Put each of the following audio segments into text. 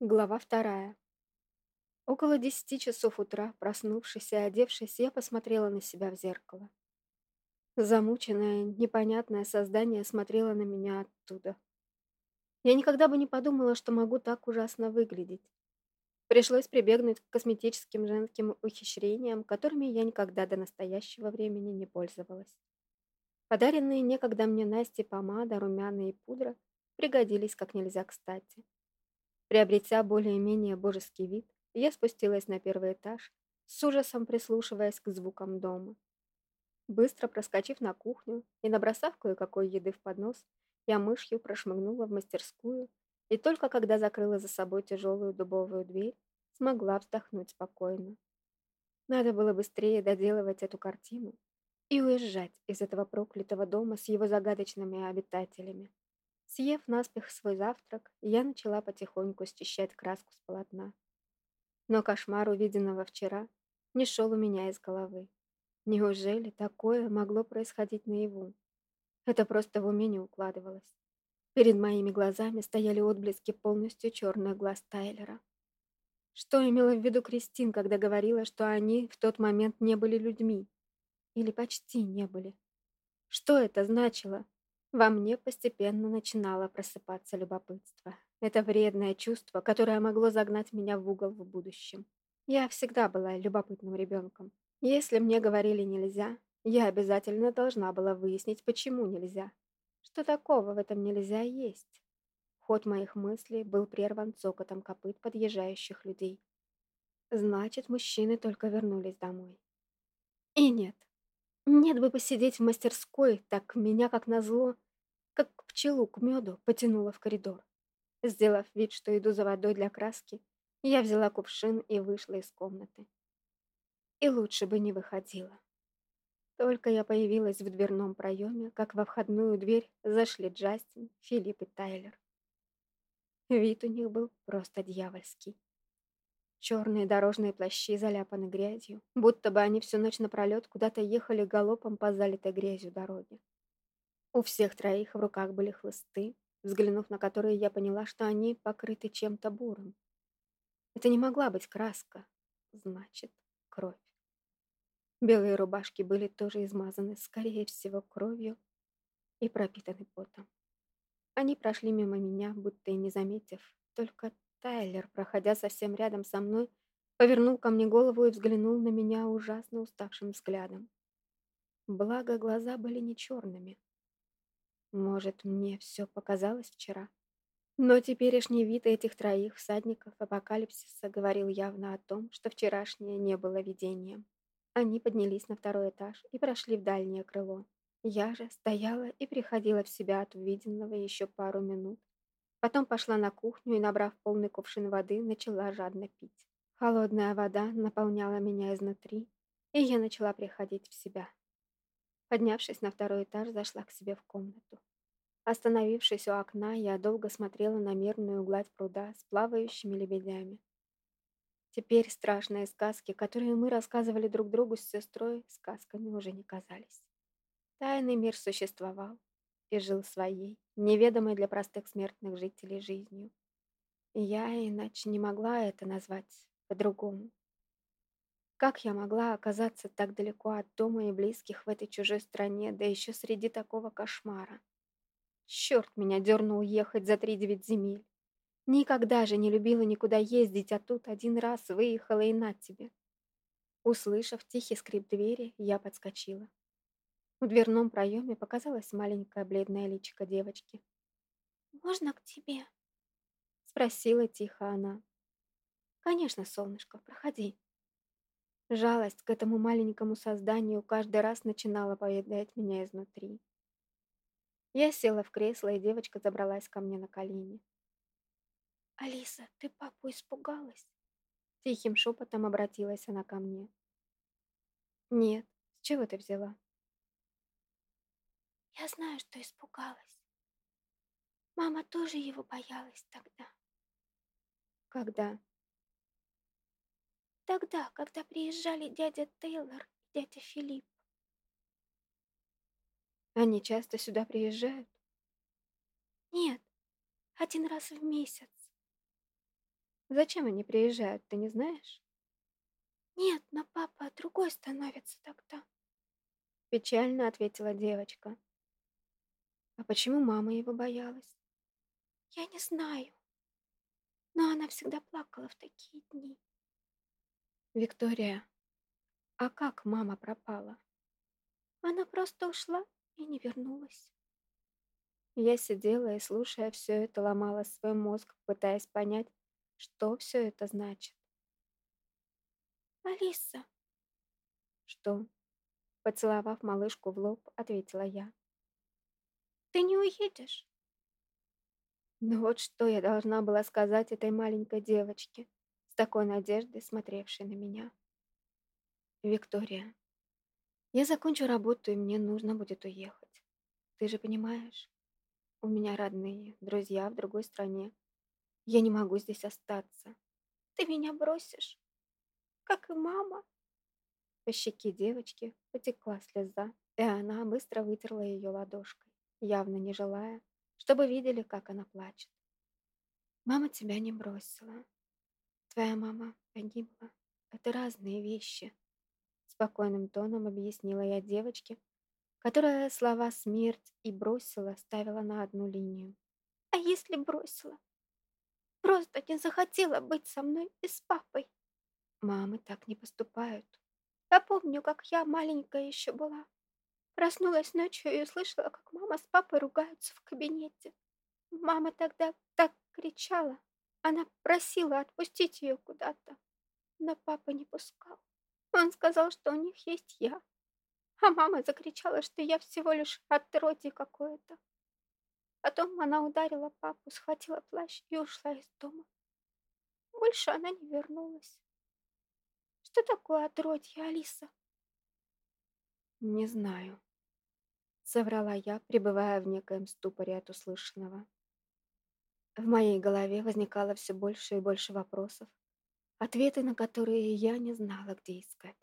Глава вторая. Около десяти часов утра, проснувшись и одевшись, я посмотрела на себя в зеркало. Замученное, непонятное создание смотрело на меня оттуда. Я никогда бы не подумала, что могу так ужасно выглядеть. Пришлось прибегнуть к косметическим женским ухищрениям, которыми я никогда до настоящего времени не пользовалась. Подаренные некогда мне Насте помада, румяна и пудра пригодились как нельзя кстати. Приобретя более-менее божеский вид, я спустилась на первый этаж, с ужасом прислушиваясь к звукам дома. Быстро проскочив на кухню и набросав кое-какой еды в поднос, я мышью прошмыгнула в мастерскую и только когда закрыла за собой тяжелую дубовую дверь, смогла вздохнуть спокойно. Надо было быстрее доделывать эту картину и уезжать из этого проклятого дома с его загадочными обитателями. Съев наспех свой завтрак, я начала потихоньку счищать краску с полотна. Но кошмар увиденного вчера не шел у меня из головы. Неужели такое могло происходить наяву? Это просто в уме не укладывалось. Перед моими глазами стояли отблески полностью черных глаз Тайлера. Что имела в виду Кристин, когда говорила, что они в тот момент не были людьми? Или почти не были? Что это значило? Во мне постепенно начинало просыпаться любопытство. Это вредное чувство, которое могло загнать меня в угол в будущем. Я всегда была любопытным ребенком. Если мне говорили «нельзя», я обязательно должна была выяснить, почему нельзя. Что такого в этом нельзя есть? Ход моих мыслей был прерван цокотом копыт подъезжающих людей. Значит, мужчины только вернулись домой. И нет, нет бы посидеть в мастерской, так меня, как назло, как пчелу к меду, потянуло в коридор. Сделав вид, что иду за водой для краски, я взяла кувшин и вышла из комнаты. И лучше бы не выходила. Только я появилась в дверном проеме, как во входную дверь зашли Джастин, Филипп и Тайлер. Вид у них был просто дьявольский. Черные дорожные плащи заляпаны грязью, будто бы они всю ночь напролет куда-то ехали галопом по залитой грязью дороге. У всех троих в руках были хлысты, взглянув на которые я поняла, что они покрыты чем-то бурым. Это не могла быть краска, значит, кровь. Белые рубашки были тоже измазаны, скорее всего, кровью и пропитаны потом. Они прошли мимо меня, будто и не заметив, только Тайлер, проходя совсем рядом со мной, повернул ко мне голову и взглянул на меня ужасно уставшим взглядом. Благо, глаза были не черными. Может, мне все показалось вчера? Но теперешний вид этих троих всадников апокалипсиса говорил явно о том, что вчерашнее не было видением. Они поднялись на второй этаж и прошли в дальнее крыло. Я же стояла и приходила в себя от увиденного еще пару минут, Потом пошла на кухню и, набрав полный кувшин воды, начала жадно пить. Холодная вода наполняла меня изнутри, и я начала приходить в себя. Поднявшись на второй этаж, зашла к себе в комнату. Остановившись у окна, я долго смотрела на мирную гладь пруда с плавающими лебедями. Теперь страшные сказки, которые мы рассказывали друг другу с сестрой, сказками уже не казались. Тайный мир существовал, и жил своей, неведомой для простых смертных жителей жизнью. Я иначе не могла это назвать по-другому. Как я могла оказаться так далеко от дома и близких в этой чужой стране, да еще среди такого кошмара? Черт меня дернул ехать за три девять земель. Никогда же не любила никуда ездить, а тут один раз выехала и на тебе. Услышав тихий скрип двери, я подскочила. В дверном проеме показалась маленькая бледная личико девочки. «Можно к тебе?» Спросила тихо она. «Конечно, солнышко, проходи». Жалость к этому маленькому созданию каждый раз начинала поедать меня изнутри. Я села в кресло, и девочка забралась ко мне на колени. «Алиса, ты папу испугалась?» Тихим шепотом обратилась она ко мне. «Нет, с чего ты взяла?» Я знаю, что испугалась. Мама тоже его боялась тогда. Когда? Тогда, когда приезжали дядя Тейлор и дядя Филипп. Они часто сюда приезжают? Нет, один раз в месяц. Зачем они приезжают, ты не знаешь? Нет, но папа другой становится тогда. Печально ответила девочка. А почему мама его боялась? Я не знаю. Но она всегда плакала в такие дни. Виктория, а как мама пропала? Она просто ушла и не вернулась. Я сидела и, слушая все это, ломала свой мозг, пытаясь понять, что все это значит. Алиса. Что? Поцеловав малышку в лоб, ответила я. Ты не уедешь? Ну вот что я должна была сказать этой маленькой девочке, с такой надеждой смотревшей на меня. Виктория, я закончу работу, и мне нужно будет уехать. Ты же понимаешь? У меня родные, друзья в другой стране. Я не могу здесь остаться. Ты меня бросишь, как и мама. По щеке девочки потекла слеза, и она быстро вытерла ее ладошкой, явно не желая, чтобы видели, как она плачет. Мама тебя не бросила. Твоя мама погибла. Это разные вещи. Спокойным тоном объяснила я девочке, которая слова «смерть» и «бросила» ставила на одну линию. А если бросила? Просто не захотела быть со мной и с папой. Мамы так не поступают. Я помню, как я маленькая еще была. Проснулась ночью и услышала, как мама с папой ругаются в кабинете. Мама тогда так кричала. Она просила отпустить ее куда-то, но папа не пускал. Он сказал, что у них есть я. А мама закричала, что я всего лишь отродье какое-то. Потом она ударила папу, схватила плащ и ушла из дома. Больше она не вернулась. Что такое отродье, Алиса? Не знаю. Соврала я, пребывая в некоем ступоре от услышанного. В моей голове возникало все больше и больше вопросов, ответы на которые я не знала, где искать.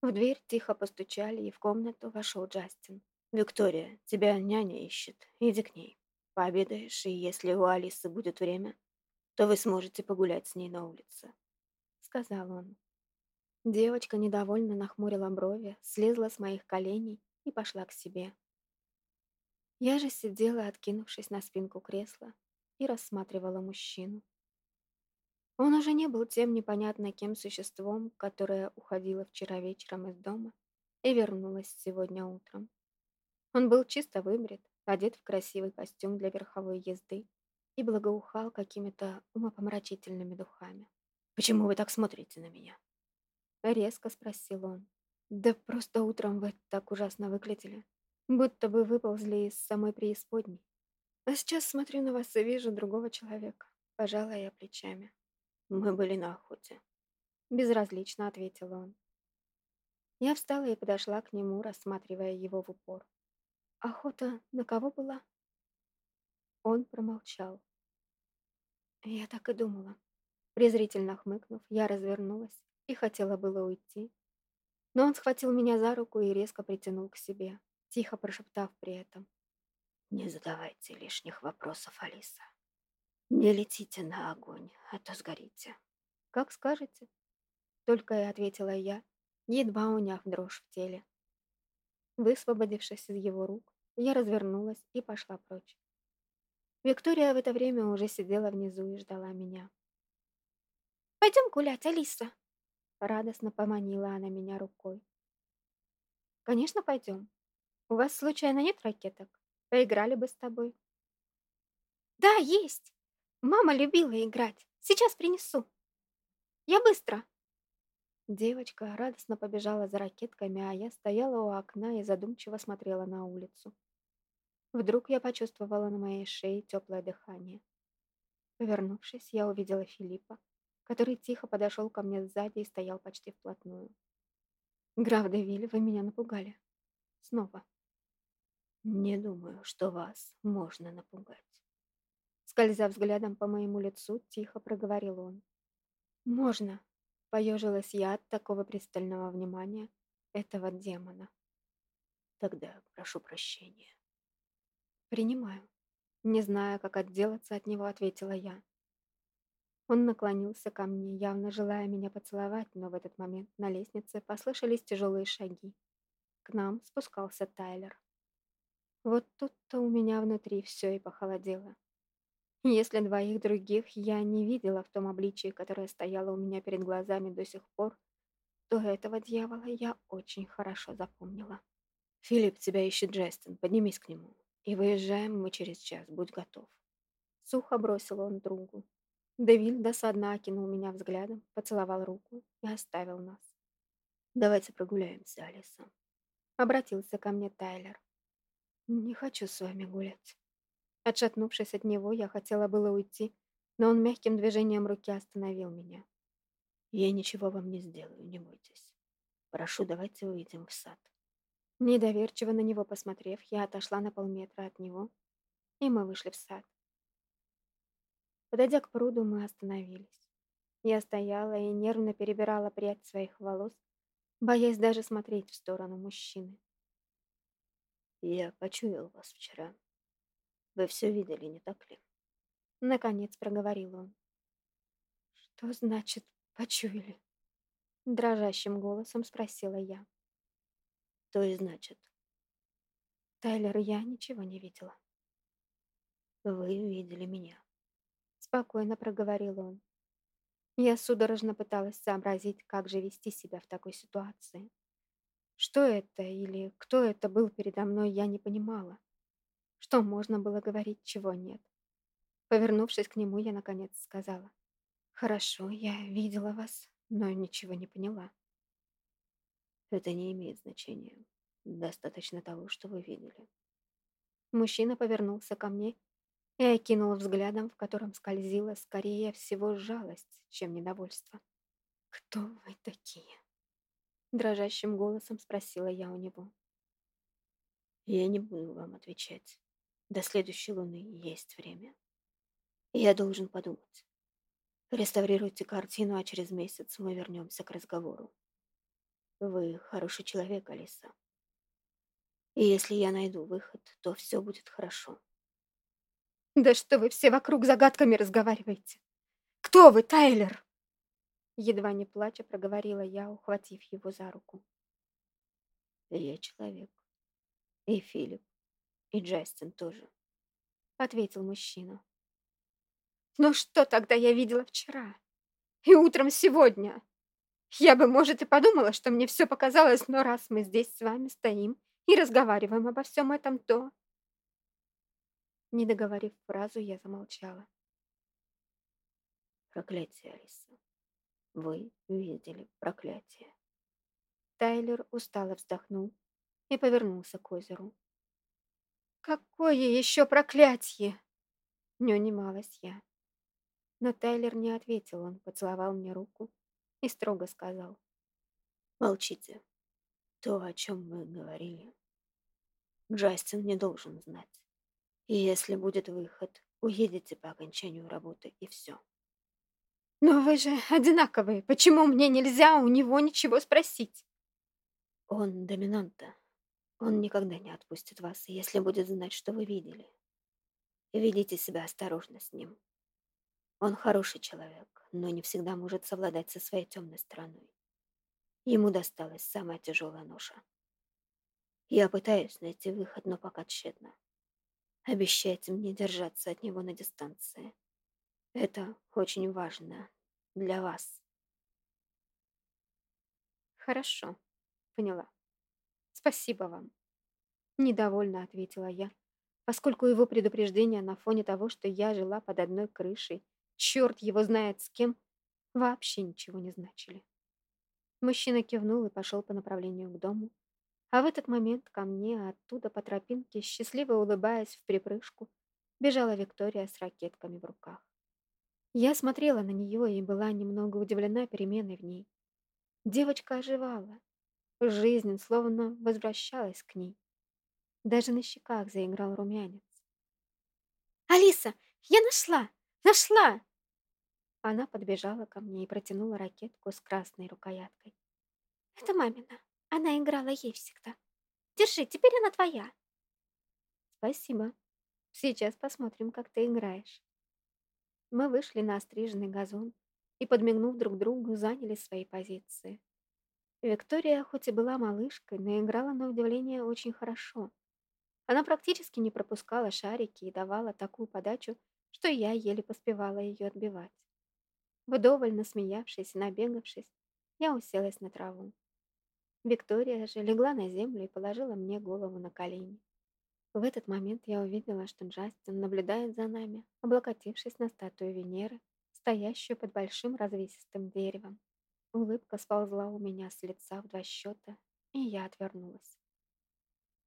В дверь тихо постучали, и в комнату вошел Джастин. «Виктория, тебя няня ищет. Иди к ней. Пообедаешь, и если у Алисы будет время, то вы сможете погулять с ней на улице», — сказал он. Девочка недовольно нахмурила брови, слезла с моих коленей и пошла к себе. Я же сидела, откинувшись на спинку кресла, и рассматривала мужчину. Он уже не был тем непонятно кем существом, которое уходило вчера вечером из дома и вернулось сегодня утром. Он был чисто выбрит, одет в красивый костюм для верховой езды и благоухал какими-то умопомрачительными духами. «Почему вы так смотрите на меня?» Резко спросил он. Да просто утром вы так ужасно выглядели, будто бы выползли из самой преисподней. А сейчас смотрю на вас и вижу другого человека. Пожала я плечами. Мы были на охоте. Безразлично ответил он. Я встала и подошла к нему, рассматривая его в упор. Охота на кого была? Он промолчал. Я так и думала. Презрительно хмыкнув, я развернулась и хотела было уйти. Но он схватил меня за руку и резко притянул к себе, тихо прошептав при этом. «Не задавайте лишних вопросов, Алиса. Не летите на огонь, а то сгорите». «Как скажете», — только и ответила я, едва уняв дрожь в теле. Высвободившись из его рук, я развернулась и пошла прочь. Виктория в это время уже сидела внизу и ждала меня. «Пойдем гулять, Алиса!» Радостно поманила она меня рукой. «Конечно, пойдем. У вас случайно нет ракеток? Поиграли бы с тобой». «Да, есть. Мама любила играть. Сейчас принесу. Я быстро». Девочка радостно побежала за ракетками, а я стояла у окна и задумчиво смотрела на улицу. Вдруг я почувствовала на моей шее теплое дыхание. Повернувшись, я увидела Филиппа, который тихо подошел ко мне сзади и стоял почти вплотную. «Граф Девиль, вы меня напугали. Снова». «Не думаю, что вас можно напугать». Скользя взглядом по моему лицу, тихо проговорил он. «Можно», — поежилась я от такого пристального внимания этого демона. «Тогда прошу прощения». «Принимаю». Не зная, как отделаться от него, ответила я. Он наклонился ко мне, явно желая меня поцеловать, но в этот момент на лестнице послышались тяжелые шаги. К нам спускался Тайлер. Вот тут-то у меня внутри все и похолодело. Если двоих других я не видела в том обличии, которое стояло у меня перед глазами до сих пор, то этого дьявола я очень хорошо запомнила. «Филипп, тебя ищет Джастин, поднимись к нему. И выезжаем мы через час, будь готов». Сухо бросил он другу. Девиль досадно окинул меня взглядом, поцеловал руку и оставил нас. «Давайте прогуляемся, Алиса». Обратился ко мне Тайлер. «Не хочу с вами гулять». Отшатнувшись от него, я хотела было уйти, но он мягким движением руки остановил меня. «Я ничего вам не сделаю, не бойтесь. Прошу, давайте выйдем в сад». Недоверчиво на него посмотрев, я отошла на полметра от него, и мы вышли в сад. Подойдя к пруду, мы остановились. Я стояла и нервно перебирала прядь своих волос, боясь даже смотреть в сторону мужчины. «Я почуял вас вчера. Вы все видели, не так ли?» Наконец проговорил он. «Что значит «почуяли»?» Дрожащим голосом спросила я. «То и значит». Тайлер, я ничего не видела. «Вы видели меня». Спокойно проговорил он. Я судорожно пыталась сообразить, как же вести себя в такой ситуации. Что это или кто это был передо мной, я не понимала. Что можно было говорить, чего нет. Повернувшись к нему, я наконец сказала. «Хорошо, я видела вас, но ничего не поняла». «Это не имеет значения. Достаточно того, что вы видели». Мужчина повернулся ко мне и окинул взглядом, в котором скользила скорее всего жалость, чем недовольство. «Кто вы такие?» Дрожащим голосом спросила я у него. «Я не буду вам отвечать. До следующей луны есть время. Я должен подумать. Реставрируйте картину, а через месяц мы вернемся к разговору. Вы хороший человек, Алиса. И если я найду выход, то все будет хорошо. Да что вы все вокруг загадками разговариваете? Кто вы, Тайлер? Едва не плача проговорила я, ухватив его за руку. Я человек. И Филипп, и Джастин тоже. Ответил мужчина. Ну что тогда я видела вчера? И утром сегодня? Я бы, может, и подумала, что мне все показалось, но раз мы здесь с вами стоим и разговариваем обо всем этом, то... Не договорив фразу, я замолчала. Проклятие, Алиса. Вы видели проклятие. Тайлер устало вздохнул и повернулся к озеру. «Какое еще проклятие?» Не унималась я. Но Тайлер не ответил, он поцеловал мне руку и строго сказал. «Молчите. То, о чем мы говорили, Джастин не должен знать. И если будет выход, уедете по окончанию работы, и все. Но вы же одинаковые. Почему мне нельзя у него ничего спросить? Он доминанта. Он никогда не отпустит вас, если будет знать, что вы видели. Ведите себя осторожно с ним. Он хороший человек, но не всегда может совладать со своей темной стороной. Ему досталась самая тяжелая ноша. Я пытаюсь найти выход, но пока тщетно. Обещайте мне держаться от него на дистанции. Это очень важно для вас. Хорошо, поняла. Спасибо вам. Недовольно ответила я, поскольку его предупреждения на фоне того, что я жила под одной крышей, черт его знает с кем, вообще ничего не значили. Мужчина кивнул и пошел по направлению к дому, а в этот момент ко мне оттуда по тропинке, счастливо улыбаясь в припрыжку, бежала Виктория с ракетками в руках. Я смотрела на нее и была немного удивлена переменой в ней. Девочка оживала. Жизнь словно возвращалась к ней. Даже на щеках заиграл румянец. «Алиса, я нашла! Нашла!» Она подбежала ко мне и протянула ракетку с красной рукояткой. «Это мамина. Она играла ей всегда. Держи, теперь она твоя. Спасибо. Сейчас посмотрим, как ты играешь. Мы вышли на остриженный газон и, подмигнув друг другу, заняли свои позиции. Виктория хоть и была малышкой, но играла на удивление очень хорошо. Она практически не пропускала шарики и давала такую подачу, что я еле поспевала ее отбивать. Вдоволь насмеявшись и набегавшись, я уселась на траву. Виктория же легла на землю и положила мне голову на колени. В этот момент я увидела, что Джастин наблюдает за нами, облокотившись на статую Венеры, стоящую под большим развесистым деревом. Улыбка сползла у меня с лица в два счета, и я отвернулась.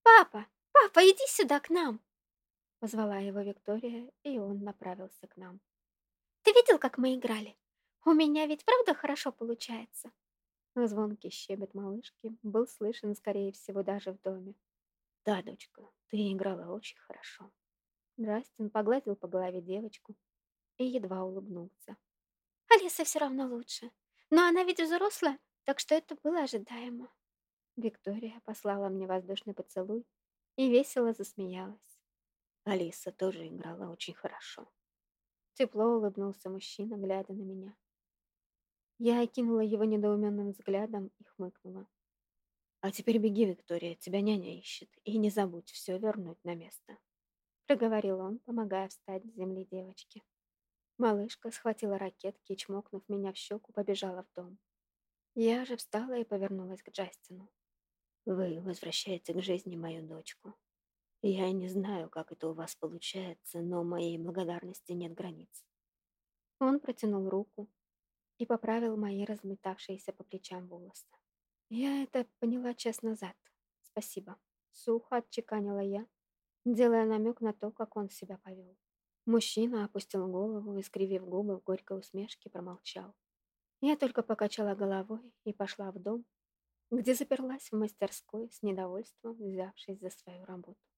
«Папа! Папа, иди сюда к нам!» Позвала его Виктория, и он направился к нам. «Ты видел, как мы играли? У меня ведь правда хорошо получается?» Звонкий щебет малышки был слышен, скорее всего, даже в доме. «Да, дочка, ты играла очень хорошо». Джастин погладил по голове девочку и едва улыбнулся. «Алиса все равно лучше. Но она ведь взрослая, так что это было ожидаемо». Виктория послала мне воздушный поцелуй и весело засмеялась. Алиса тоже играла очень хорошо. Тепло улыбнулся мужчина, глядя на меня. Я окинула его недоуменным взглядом и хмыкнула. «А теперь беги, Виктория, тебя няня ищет, и не забудь все вернуть на место», проговорил он, помогая встать с земли девочки. Малышка схватила ракетки и, чмокнув меня в щеку, побежала в дом. Я же встала и повернулась к Джастину. «Вы возвращаете к жизни мою дочку. Я не знаю, как это у вас получается, но моей благодарности нет границ». Он протянул руку и поправил мои разметавшиеся по плечам волосы. Я это поняла час назад. Спасибо. Сухо отчеканила я, делая намек на то, как он себя повел. Мужчина опустил голову и, скривив губы в горькой усмешке, промолчал. Я только покачала головой и пошла в дом, где заперлась в мастерской с недовольством, взявшись за свою работу.